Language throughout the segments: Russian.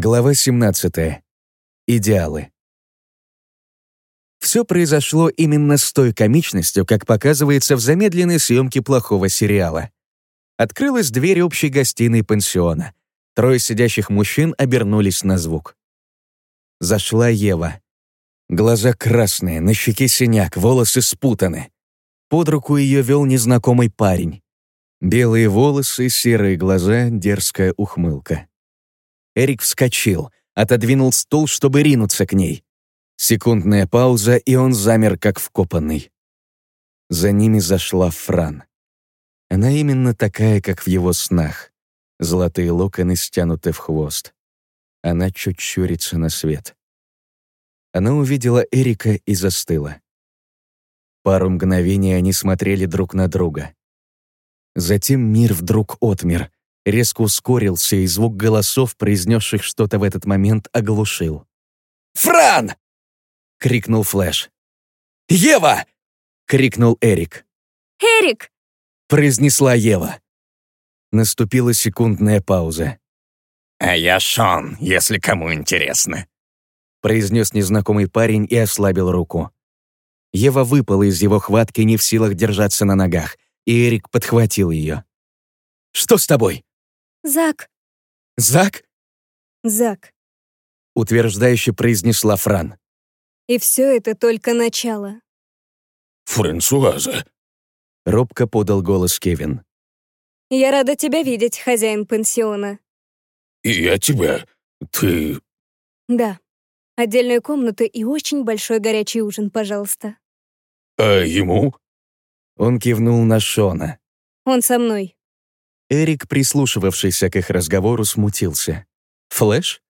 Глава 17. Идеалы. Все произошло именно с той комичностью, как показывается в замедленной съемке плохого сериала. Открылась дверь общей гостиной пансиона. Трое сидящих мужчин обернулись на звук. Зашла Ева. Глаза красные, на щеке синяк, волосы спутаны. Под руку ее вел незнакомый парень. Белые волосы, серые глаза, дерзкая ухмылка. Эрик вскочил, отодвинул стул, чтобы ринуться к ней. Секундная пауза, и он замер, как вкопанный. За ними зашла Фран. Она именно такая, как в его снах. Золотые локоны стянуты в хвост. Она чуть щурится на свет. Она увидела Эрика и застыла. Пару мгновений они смотрели друг на друга. Затем мир вдруг отмер, резко ускорился, и звук голосов, произнесших что-то в этот момент, оглушил. «Фран!» — крикнул Флэш. «Ева!» — крикнул Эрик. «Эрик!» — произнесла Ева. Наступила секундная пауза. «А я Шон, если кому интересно», — произнес незнакомый парень и ослабил руку. Ева выпала из его хватки, не в силах держаться на ногах, и Эрик подхватил ее. «Что с тобой?» «Зак». «Зак?» «Зак». Утверждающе произнесла Фран. «И все это только начало». «Франсуаза», — робко подал голос Кевин. «Я рада тебя видеть, хозяин пансиона». «И я тебя. Ты...» «Да. Отдельную комнату и очень большой горячий ужин, пожалуйста». «А ему?» Он кивнул на Шона. «Он со мной». Эрик, прислушивавшийся к их разговору, смутился. «Флэш?»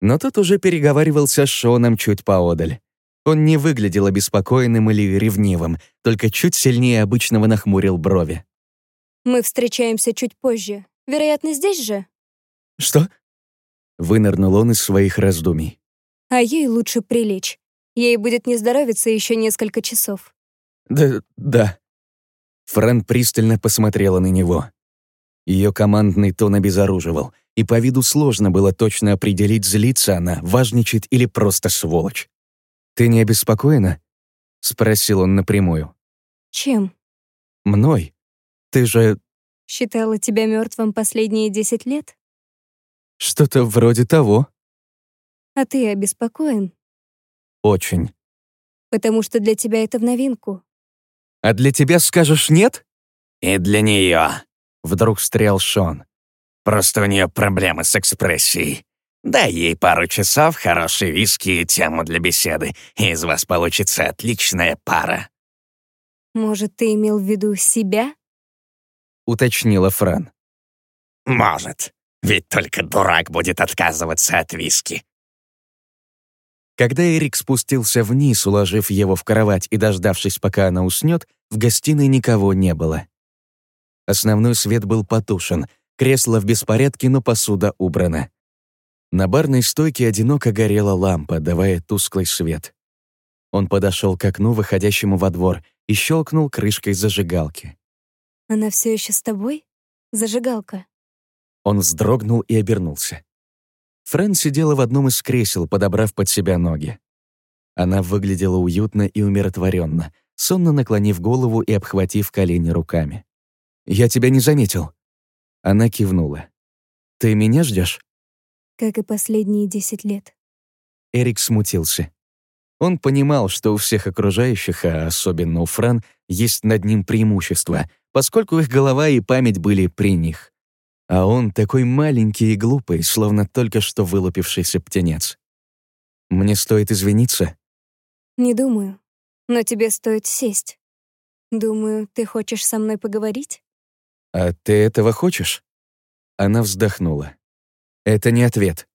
Но тот уже переговаривался с Шоном чуть поодаль. Он не выглядел обеспокоенным или ревнивым, только чуть сильнее обычного нахмурил брови. «Мы встречаемся чуть позже. Вероятно, здесь же?» «Что?» Вынырнул он из своих раздумий. «А ей лучше прилечь. Ей будет не здоровиться еще несколько часов». «Да, да». Фран пристально посмотрела на него. Ее командный тон обезоруживал, и по виду сложно было точно определить, злится она, важничает или просто сволочь. «Ты не обеспокоена?» — спросил он напрямую. «Чем?» «Мной. Ты же...» «Считала тебя мертвым последние десять лет?» «Что-то вроде того». «А ты обеспокоен?» «Очень». «Потому что для тебя это в новинку». «А для тебя скажешь нет?» «И для нее», Вдруг встрял Шон. «Просто у нее проблемы с экспрессией. Дай ей пару часов, хорошей виски и тему для беседы, и из вас получится отличная пара». «Может, ты имел в виду себя?» Уточнила Фран. «Может. Ведь только дурак будет отказываться от виски». Когда Эрик спустился вниз, уложив его в кровать и дождавшись, пока она уснет, в гостиной никого не было. Основной свет был потушен, кресло в беспорядке, но посуда убрана. На барной стойке одиноко горела лампа, давая тусклый свет. Он подошел к окну, выходящему во двор, и щелкнул крышкой зажигалки. «Она все еще с тобой? Зажигалка?» Он вздрогнул и обернулся. Фрэн сидела в одном из кресел, подобрав под себя ноги. Она выглядела уютно и умиротворенно, сонно наклонив голову и обхватив колени руками. «Я тебя не заметил». Она кивнула. «Ты меня ждешь? Как и последние десять лет. Эрик смутился. Он понимал, что у всех окружающих, а особенно у Фран, есть над ним преимущество, поскольку их голова и память были при них. А он такой маленький и глупый, словно только что вылупившийся птенец. «Мне стоит извиниться?» Не думаю. Но тебе стоит сесть. Думаю, ты хочешь со мной поговорить? «А ты этого хочешь?» Она вздохнула. «Это не ответ».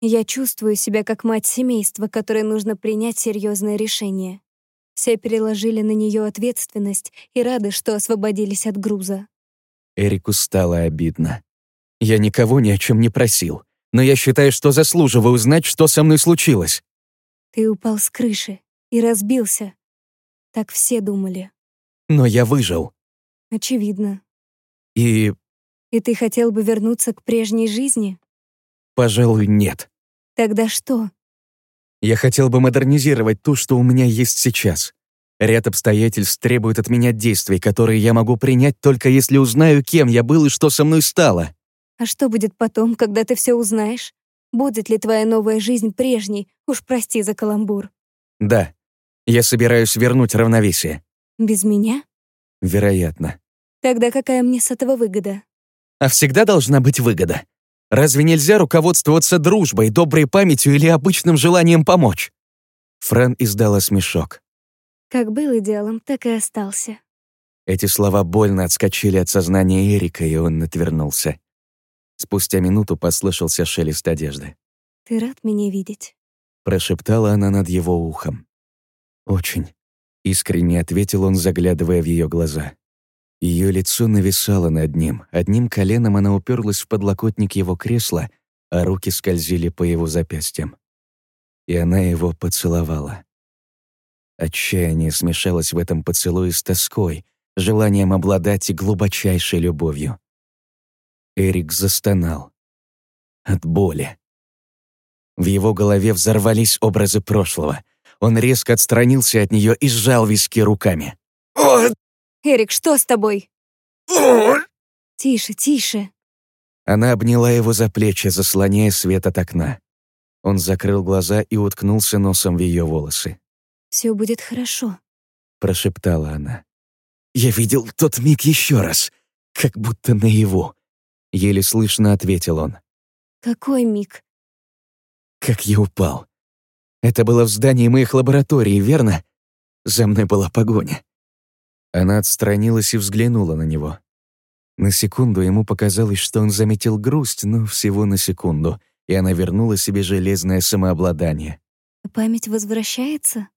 Я чувствую себя как мать семейства, которой нужно принять серьезное решение. Все переложили на нее ответственность и рады, что освободились от груза. Эрику стало обидно. «Я никого ни о чем не просил, но я считаю, что заслуживаю узнать, что со мной случилось». Ты упал с крыши и разбился. Так все думали. Но я выжил. Очевидно. И И ты хотел бы вернуться к прежней жизни? Пожалуй, нет. Тогда что? Я хотел бы модернизировать ту, что у меня есть сейчас. Ряд обстоятельств требует от меня действий, которые я могу принять только если узнаю, кем я был и что со мной стало. А что будет потом, когда ты все узнаешь? Будет ли твоя новая жизнь прежней? Уж прости за каламбур. Да, я собираюсь вернуть равновесие. Без меня? Вероятно. Тогда какая мне с этого выгода? А всегда должна быть выгода. Разве нельзя руководствоваться дружбой, доброй памятью или обычным желанием помочь? Фран издала смешок. Как был идеалом, так и остался. Эти слова больно отскочили от сознания Эрика, и он отвернулся. Спустя минуту послышался шелест одежды. «Ты рад меня видеть?» Прошептала она над его ухом. «Очень», — искренне ответил он, заглядывая в ее глаза. Ее лицо нависало над ним, одним коленом она уперлась в подлокотник его кресла, а руки скользили по его запястьям. И она его поцеловала. Отчаяние смешалось в этом поцелуе с тоской, желанием обладать и глубочайшей любовью. Эрик застонал. От боли. В его голове взорвались образы прошлого. Он резко отстранился от нее и сжал виски руками. «Эрик, что с тобой?» «Тише, тише». Она обняла его за плечи, заслоняя свет от окна. Он закрыл глаза и уткнулся носом в ее волосы. «Все будет хорошо», — прошептала она. «Я видел тот миг еще раз, как будто наяву», — еле слышно ответил он. «Какой миг?» «Как я упал. Это было в здании моих лабораторий, верно? За мной была погоня. Она отстранилась и взглянула на него. На секунду ему показалось, что он заметил грусть, но всего на секунду, и она вернула себе железное самообладание. «Память возвращается?»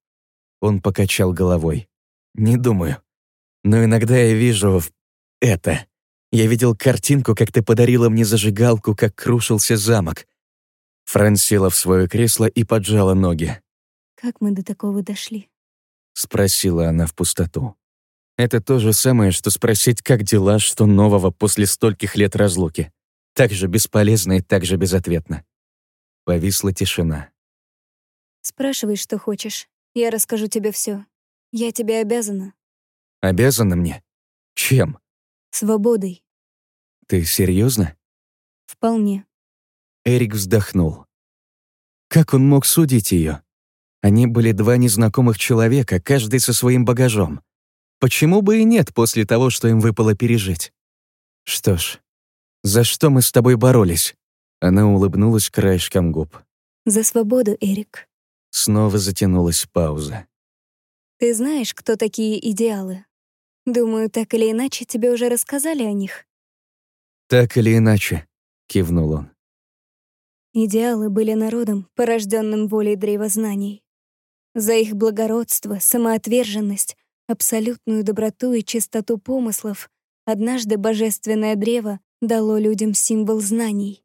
Он покачал головой. «Не думаю. Но иногда я вижу это. Я видел картинку, как ты подарила мне зажигалку, как крушился замок». Фрэн села в свое кресло и поджала ноги. «Как мы до такого дошли?» — спросила она в пустоту. Это то же самое, что спросить, как дела, что нового после стольких лет разлуки. Так же бесполезно и так же безответно. Повисла тишина. «Спрашивай, что хочешь. Я расскажу тебе все. Я тебе обязана». «Обязана мне? Чем?» «Свободой». «Ты серьезно? «Вполне». Эрик вздохнул. Как он мог судить ее? Они были два незнакомых человека, каждый со своим багажом. Почему бы и нет после того, что им выпало пережить? Что ж, за что мы с тобой боролись? Она улыбнулась краешком губ. За свободу, Эрик. Снова затянулась пауза. Ты знаешь, кто такие идеалы? Думаю, так или иначе тебе уже рассказали о них. Так или иначе, кивнул он. Идеалы были народом, порожденным волей древознаний. За их благородство, самоотверженность, абсолютную доброту и чистоту помыслов, однажды божественное древо дало людям символ знаний.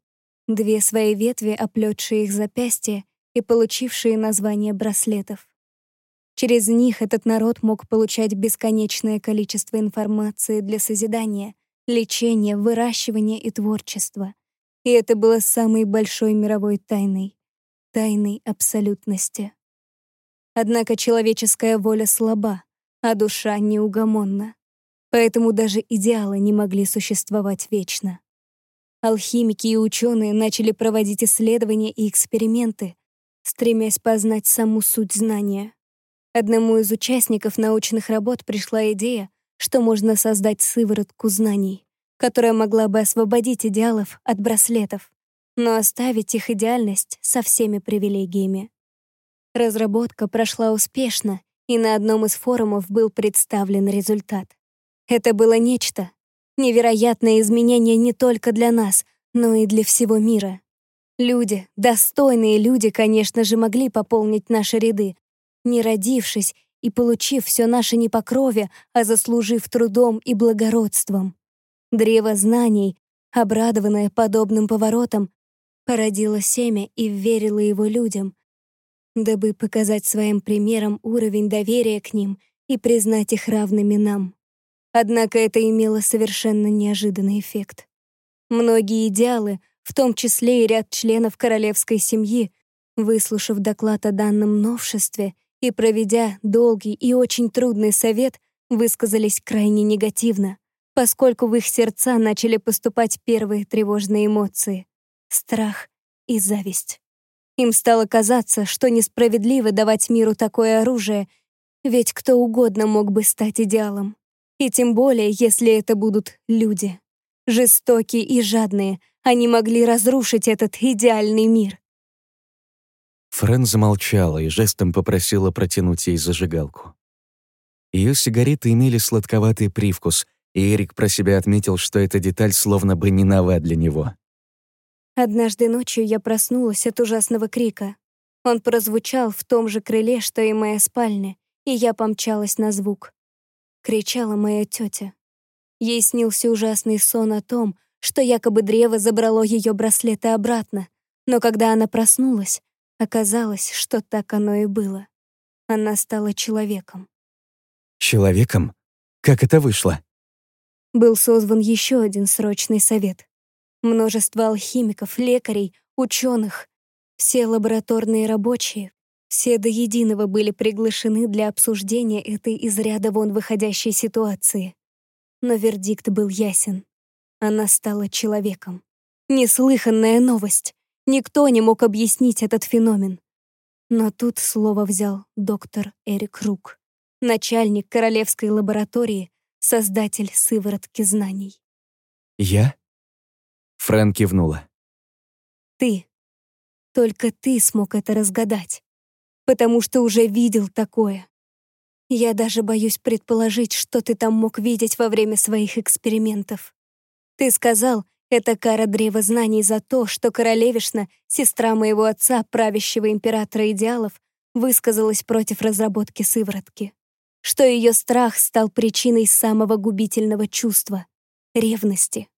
Две свои ветви, оплетшие их запястья и получившие название браслетов. Через них этот народ мог получать бесконечное количество информации для созидания, лечения, выращивания и творчества. И это было самой большой мировой тайной — тайной абсолютности. Однако человеческая воля слаба, а душа неугомонна. Поэтому даже идеалы не могли существовать вечно. Алхимики и ученые начали проводить исследования и эксперименты, стремясь познать саму суть знания. Одному из участников научных работ пришла идея, что можно создать сыворотку знаний, которая могла бы освободить идеалов от браслетов, но оставить их идеальность со всеми привилегиями. Разработка прошла успешно, и на одном из форумов был представлен результат. Это было нечто, невероятное изменение не только для нас, но и для всего мира. Люди, достойные люди, конечно же, могли пополнить наши ряды, не родившись и получив все наше не по крови, а заслужив трудом и благородством. Древо знаний, обрадованное подобным поворотом, породило семя и верило его людям, дабы показать своим примером уровень доверия к ним и признать их равными нам. Однако это имело совершенно неожиданный эффект. Многие идеалы, в том числе и ряд членов королевской семьи, выслушав доклад о данном новшестве и проведя долгий и очень трудный совет, высказались крайне негативно, поскольку в их сердца начали поступать первые тревожные эмоции — страх и зависть. Им стало казаться, что несправедливо давать миру такое оружие, ведь кто угодно мог бы стать идеалом. И тем более, если это будут люди. Жестокие и жадные, они могли разрушить этот идеальный мир. Френ замолчала и жестом попросила протянуть ей зажигалку. Ее сигареты имели сладковатый привкус, и Эрик про себя отметил, что эта деталь словно бы не нова для него. Однажды ночью я проснулась от ужасного крика. Он прозвучал в том же крыле, что и моя спальня, и я помчалась на звук. Кричала моя тетя. Ей снился ужасный сон о том, что якобы древо забрало ее браслеты обратно, но когда она проснулась, оказалось, что так оно и было. Она стала человеком. Человеком? Как это вышло? Был созван еще один срочный совет. Множество алхимиков, лекарей, ученых, все лабораторные рабочие, все до единого были приглашены для обсуждения этой из ряда вон выходящей ситуации. Но вердикт был ясен. Она стала человеком. Неслыханная новость. Никто не мог объяснить этот феномен. Но тут слово взял доктор Эрик Рук, начальник королевской лаборатории, создатель сыворотки знаний. «Я?» Фрэн кивнула. «Ты. Только ты смог это разгадать. Потому что уже видел такое. Я даже боюсь предположить, что ты там мог видеть во время своих экспериментов. Ты сказал, это кара древа знаний за то, что королевишна, сестра моего отца, правящего императора идеалов, высказалась против разработки сыворотки. Что ее страх стал причиной самого губительного чувства — ревности.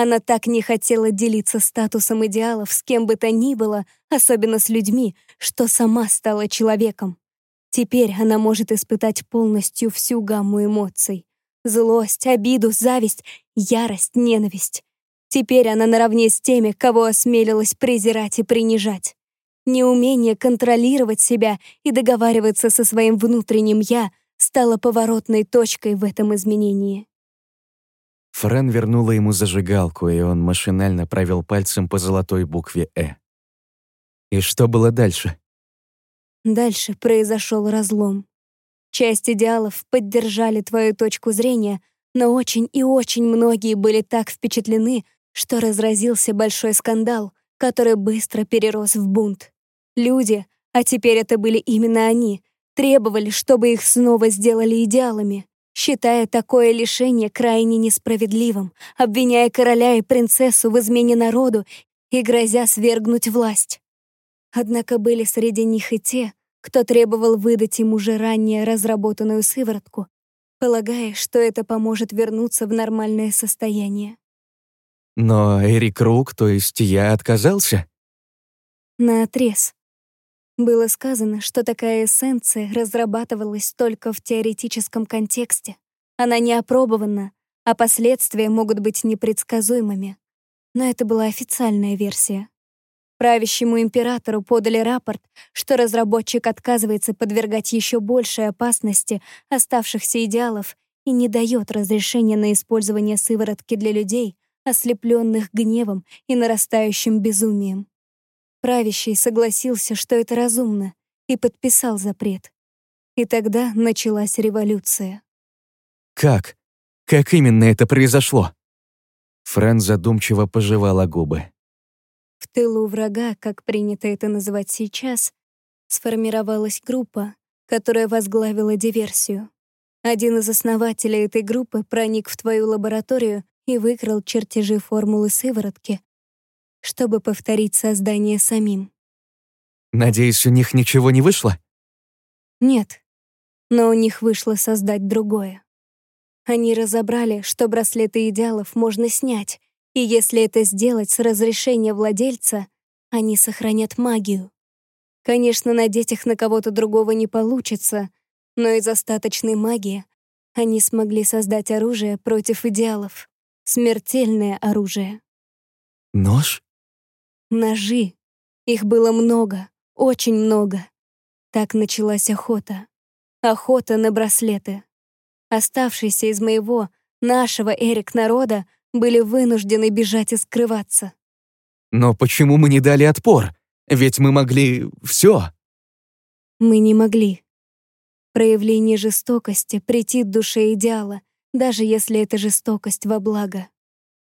Она так не хотела делиться статусом идеалов с кем бы то ни было, особенно с людьми, что сама стала человеком. Теперь она может испытать полностью всю гамму эмоций. Злость, обиду, зависть, ярость, ненависть. Теперь она наравне с теми, кого осмелилась презирать и принижать. Неумение контролировать себя и договариваться со своим внутренним «я» стало поворотной точкой в этом изменении. Френ вернула ему зажигалку, и он машинально провел пальцем по золотой букве «Э». И что было дальше? Дальше произошел разлом. Часть идеалов поддержали твою точку зрения, но очень и очень многие были так впечатлены, что разразился большой скандал, который быстро перерос в бунт. Люди, а теперь это были именно они, требовали, чтобы их снова сделали идеалами, считая такое лишение крайне несправедливым, обвиняя короля и принцессу в измене народу и грозя свергнуть власть. Однако были среди них и те, кто требовал выдать им уже ранее разработанную сыворотку, полагая, что это поможет вернуться в нормальное состояние. Но Эрик Рук, то есть я, отказался? На отрез. Было сказано, что такая эссенция разрабатывалась только в теоретическом контексте. Она не опробована, а последствия могут быть непредсказуемыми. Но это была официальная версия. Правящему императору подали рапорт, что разработчик отказывается подвергать еще большей опасности оставшихся идеалов и не дает разрешения на использование сыворотки для людей, ослепленных гневом и нарастающим безумием. Правящий согласился, что это разумно, и подписал запрет. И тогда началась революция. Как? Как именно это произошло? Фрэн задумчиво пожевала губы. В тылу врага, как принято это называть сейчас, сформировалась группа, которая возглавила диверсию. Один из основателей этой группы проник в твою лабораторию и выкрал чертежи формулы сыворотки, чтобы повторить создание самим. Надеюсь, у них ничего не вышло? Нет, но у них вышло создать другое. Они разобрали, что браслеты идеалов можно снять, и если это сделать с разрешения владельца, они сохранят магию. Конечно, надеть их на кого-то другого не получится, но из остаточной магии они смогли создать оружие против идеалов. Смертельное оружие. Нож? Ножи. Их было много, очень много. Так началась охота. Охота на браслеты. Оставшиеся из моего, нашего Эрик народа были вынуждены бежать и скрываться. Но почему мы не дали отпор? Ведь мы могли все. Мы не могли. Проявление жестокости претит душе идеала, даже если это жестокость во благо.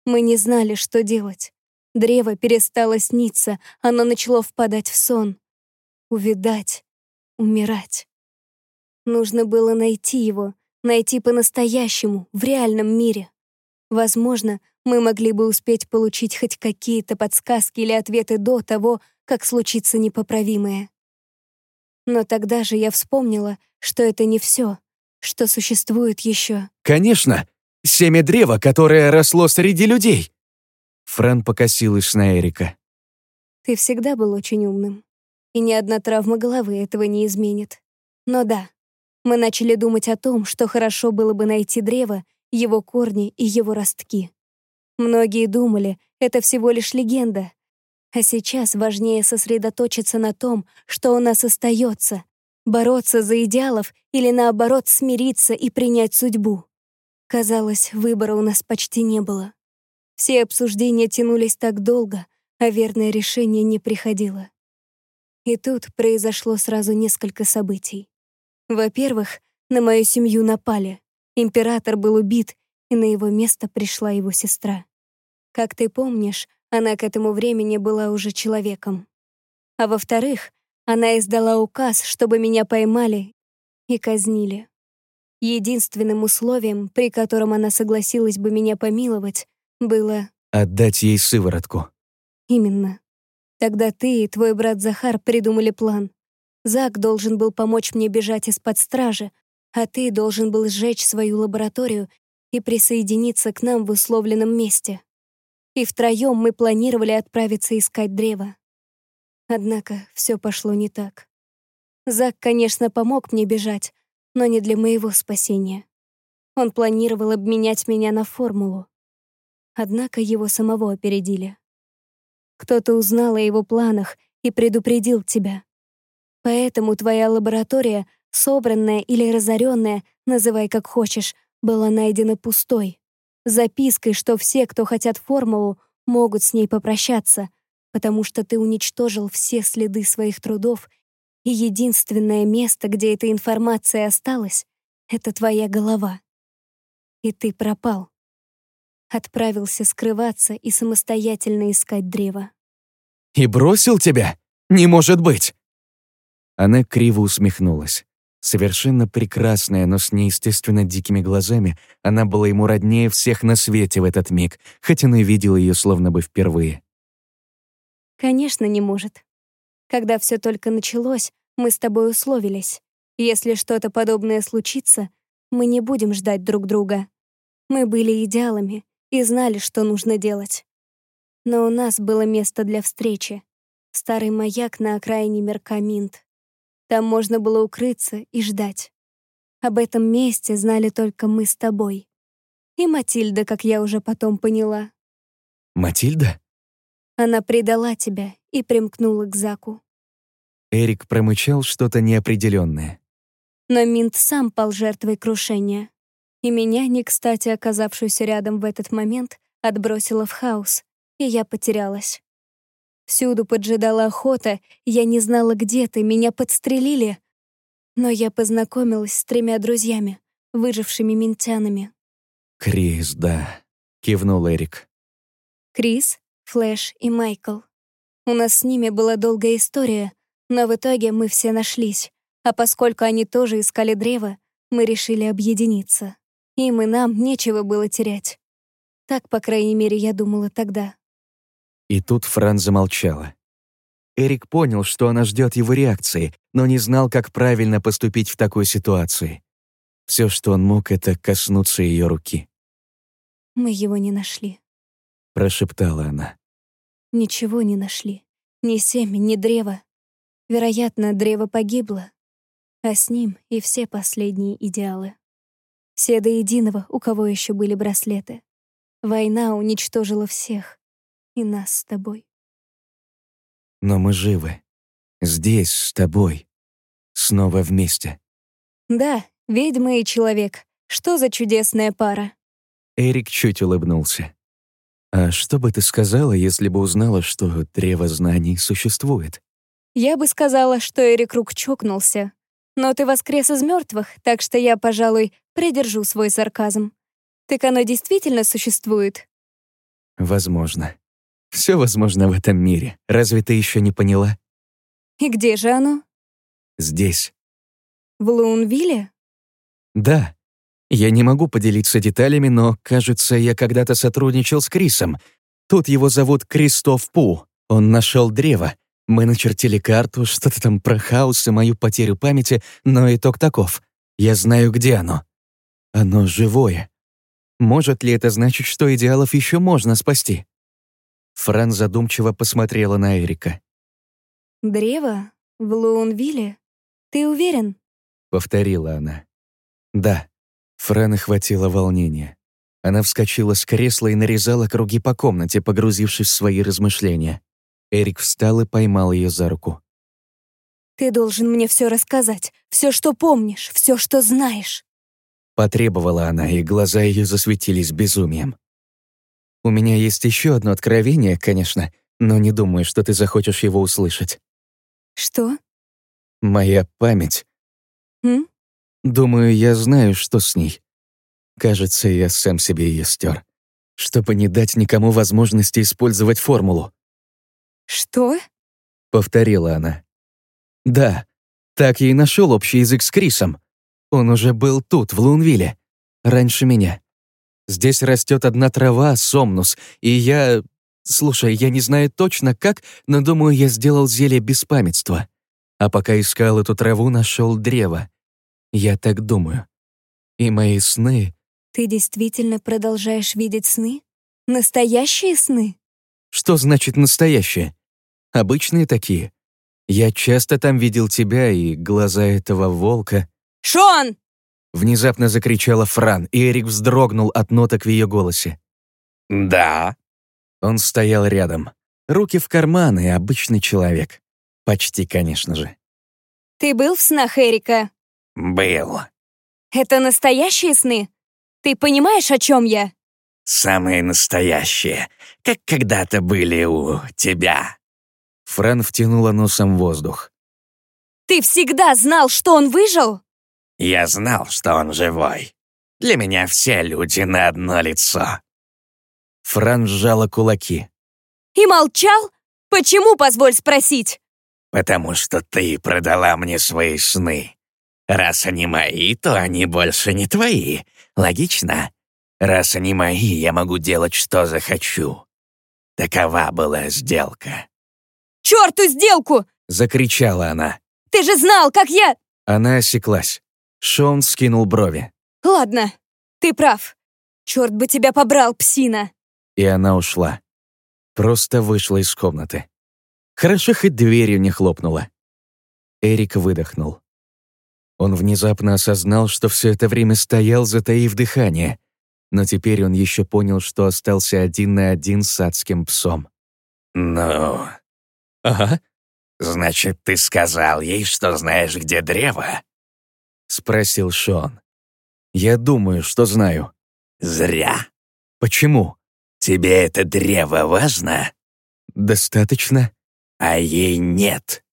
Мы не знали, что делать. Древо перестало сниться, оно начало впадать в сон. Увидать, умирать. Нужно было найти его, найти по-настоящему, в реальном мире. Возможно, мы могли бы успеть получить хоть какие-то подсказки или ответы до того, как случится непоправимое. Но тогда же я вспомнила, что это не все, что существует еще. Конечно, семя древа, которое росло среди людей. Фран покосилась на Эрика. Ты всегда был очень умным, и ни одна травма головы этого не изменит. Но да, мы начали думать о том, что хорошо было бы найти древо, его корни и его ростки. Многие думали, это всего лишь легенда. А сейчас важнее сосредоточиться на том, что у нас остается, бороться за идеалов или наоборот смириться и принять судьбу. Казалось, выбора у нас почти не было. Все обсуждения тянулись так долго, а верное решение не приходило. И тут произошло сразу несколько событий. Во-первых, на мою семью напали. Император был убит, и на его место пришла его сестра. Как ты помнишь, она к этому времени была уже человеком. А во-вторых, она издала указ, чтобы меня поймали и казнили. Единственным условием, при котором она согласилась бы меня помиловать, было... Отдать ей сыворотку. Именно. Тогда ты и твой брат Захар придумали план. Зак должен был помочь мне бежать из-под стражи, а ты должен был сжечь свою лабораторию и присоединиться к нам в условленном месте. И втроем мы планировали отправиться искать древо. Однако все пошло не так. Зак, конечно, помог мне бежать, но не для моего спасения. Он планировал обменять меня на формулу. Однако его самого опередили. Кто-то узнал о его планах и предупредил тебя. Поэтому твоя лаборатория, собранная или разоренная, называй как хочешь, была найдена пустой. Запиской, что все, кто хотят формулу, могут с ней попрощаться, потому что ты уничтожил все следы своих трудов, и единственное место, где эта информация осталась, это твоя голова. И ты пропал. Отправился скрываться и самостоятельно искать древо. «И бросил тебя? Не может быть!» Она криво усмехнулась. Совершенно прекрасная, но с неестественно дикими глазами, она была ему роднее всех на свете в этот миг, хоть он и видел ее словно бы впервые. «Конечно, не может. Когда все только началось, мы с тобой условились. Если что-то подобное случится, мы не будем ждать друг друга. Мы были идеалами и знали, что нужно делать. Но у нас было место для встречи. Старый маяк на окраине Меркаминт. Там можно было укрыться и ждать. Об этом месте знали только мы с тобой. И Матильда, как я уже потом поняла. «Матильда?» Она предала тебя и примкнула к Заку. Эрик промычал что-то неопределенное. Но Минт сам пал жертвой крушения. И меня, не кстати оказавшуюся рядом в этот момент, отбросило в хаос, и я потерялась. Всюду поджидала охота, я не знала, где ты, меня подстрелили. Но я познакомилась с тремя друзьями, выжившими ментянами. «Крис, да», — кивнул Эрик. Крис, Флэш и Майкл. У нас с ними была долгая история, но в итоге мы все нашлись. А поскольку они тоже искали древо, мы решили объединиться. Им и нам нечего было терять. Так, по крайней мере, я думала тогда. И тут Фран замолчала. Эрик понял, что она ждет его реакции, но не знал, как правильно поступить в такой ситуации. Все, что он мог, это коснуться ее руки. «Мы его не нашли», — прошептала она. «Ничего не нашли. Ни семя, ни древо. Вероятно, древо погибло, а с ним и все последние идеалы. Все до единого, у кого еще были браслеты. Война уничтожила всех и нас с тобой. Но мы живы. Здесь, с тобой. Снова вместе. Да, ведьма и человек. Что за чудесная пара? Эрик чуть улыбнулся. «А что бы ты сказала, если бы узнала, что древо знаний существует?» Я бы сказала, что Эрик Рук чокнулся. Но ты воскрес из мертвых, так что я, пожалуй, придержу свой сарказм. Так оно действительно существует? Возможно. Все возможно в этом мире. Разве ты еще не поняла? И где же оно? Здесь. В Луунвилле? Да. Я не могу поделиться деталями, но, кажется, я когда-то сотрудничал с Крисом. Тут его зовут Кристоф Пу. Он нашел древо. Мы начертили карту, что-то там про хаос и мою потерю памяти, но итог таков. Я знаю, где оно. Оно живое. Может ли это значить, что идеалов еще можно спасти? Фран задумчиво посмотрела на Эрика. «Древо? В Луунвилле? Ты уверен?» — повторила она. «Да». Фран охватило волнение. Она вскочила с кресла и нарезала круги по комнате, погрузившись в свои размышления. Эрик встал и поймал ее за руку. «Ты должен мне все рассказать, все, что помнишь, все, что знаешь». Потребовала она, и глаза ее засветились безумием. «У меня есть еще одно откровение, конечно, но не думаю, что ты захочешь его услышать». «Что?» «Моя память». «М?» Думаю, я знаю, что с ней. Кажется, я сам себе ее стер, чтобы не дать никому возможности использовать формулу. «Что?» — повторила она. «Да, так я и нашел общий язык с Крисом. Он уже был тут, в Лунвилле, раньше меня. Здесь растет одна трава, сомнус, и я... Слушай, я не знаю точно как, но думаю, я сделал зелье беспамятства. А пока искал эту траву, нашел древо. Я так думаю. И мои сны... Ты действительно продолжаешь видеть сны? Настоящие сны? Что значит настоящие? Обычные такие. Я часто там видел тебя и глаза этого волка. «Шон!» Внезапно закричала Фран, и Эрик вздрогнул от ноток в ее голосе. «Да». Он стоял рядом. Руки в карманы, обычный человек. Почти, конечно же. «Ты был в снах Эрика?» «Был. «Это настоящие сны? Ты понимаешь, о чем я?» Самые настоящие, как когда-то были у тебя». Фран втянула носом воздух. «Ты всегда знал, что он выжил?» «Я знал, что он живой. Для меня все люди на одно лицо». Фран сжала кулаки. «И молчал? Почему, позволь спросить?» «Потому что ты продала мне свои сны. Раз они мои, то они больше не твои. Логично? Раз они мои, я могу делать, что захочу. Такова была сделка». «Чёрту сделку!» — закричала она. «Ты же знал, как я...» Она осеклась. Шон скинул брови. «Ладно, ты прав. Черт бы тебя побрал, псина!» И она ушла. Просто вышла из комнаты. Хорошо, хоть дверью не хлопнула. Эрик выдохнул. Он внезапно осознал, что все это время стоял, затаив дыхание, но теперь он еще понял, что остался один на один с адским псом. «Ну, «Ага», значит, ты сказал ей, что знаешь, где древо?» — спросил Шон. «Я думаю, что знаю». «Зря. «Почему?» Тебе это древо важно, «Достаточно?» а ей нет.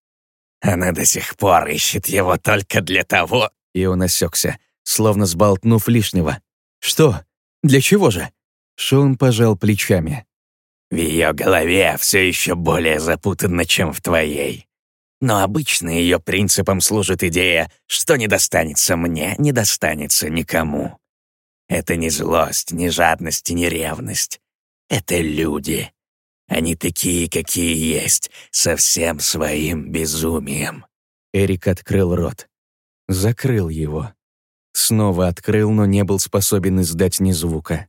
Она до сих пор ищет его только для того...» И он осекся, словно сболтнув лишнего. «Что? Для чего же?» Шон пожал плечами. В ее голове все еще более запутанно, чем в твоей. Но обычно ее принципом служит идея, что не достанется мне, не достанется никому. Это не злость, не жадность и не ревность. Это люди. Они такие, какие есть, со всем своим безумием. Эрик открыл рот. Закрыл его. Снова открыл, но не был способен издать ни звука.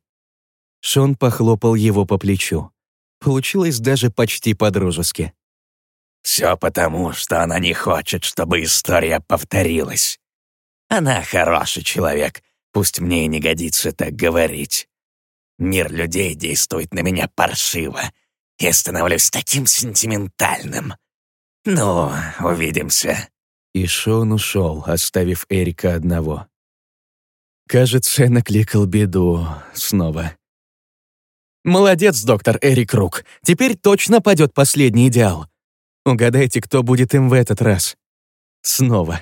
Шон похлопал его по плечу. Получилось даже почти по-дружески. Все потому, что она не хочет, чтобы история повторилась. Она хороший человек, пусть мне и не годится так говорить. Мир людей действует на меня паршиво. Я становлюсь таким сентиментальным. Ну, увидимся». И Шон ушел, оставив Эрика одного. Кажется, накликал беду снова. Молодец, доктор Эрик Рук. Теперь точно падет последний идеал. Угадайте, кто будет им в этот раз. Снова.